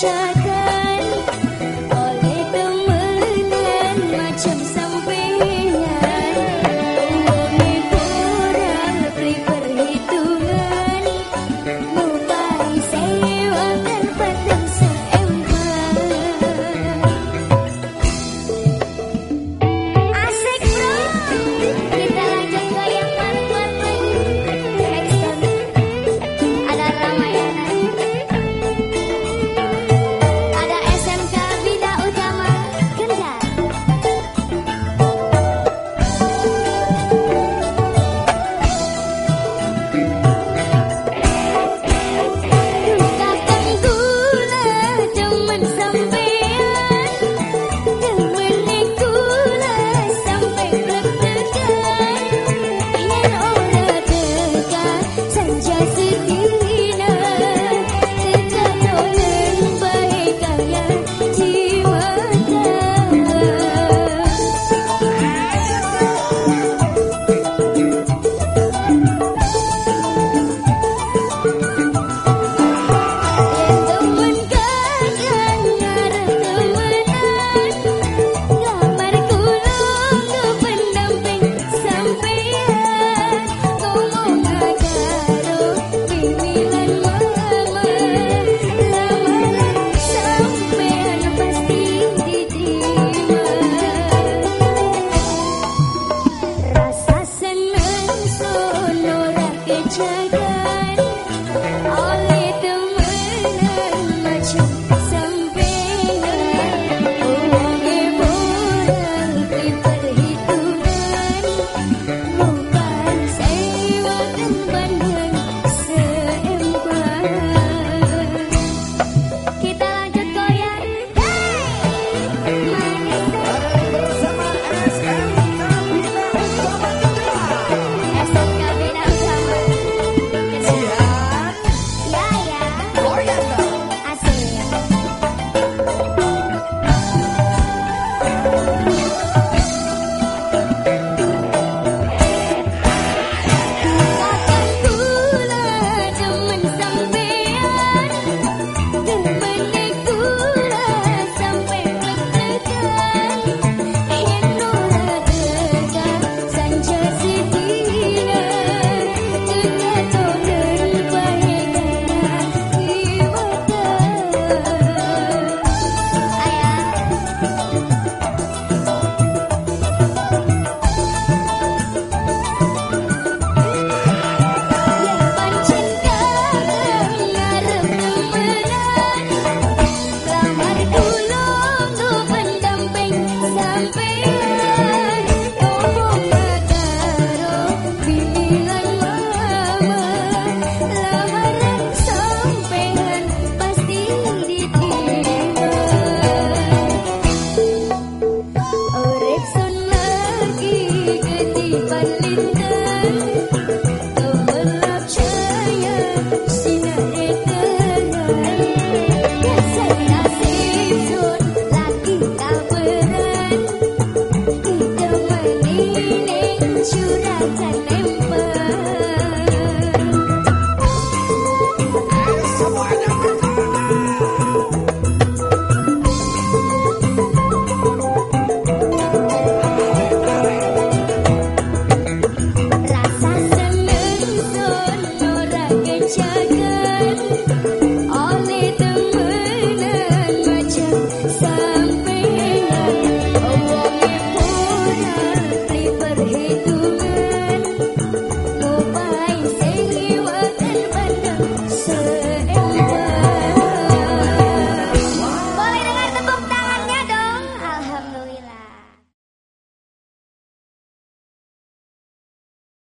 Jack. yeah.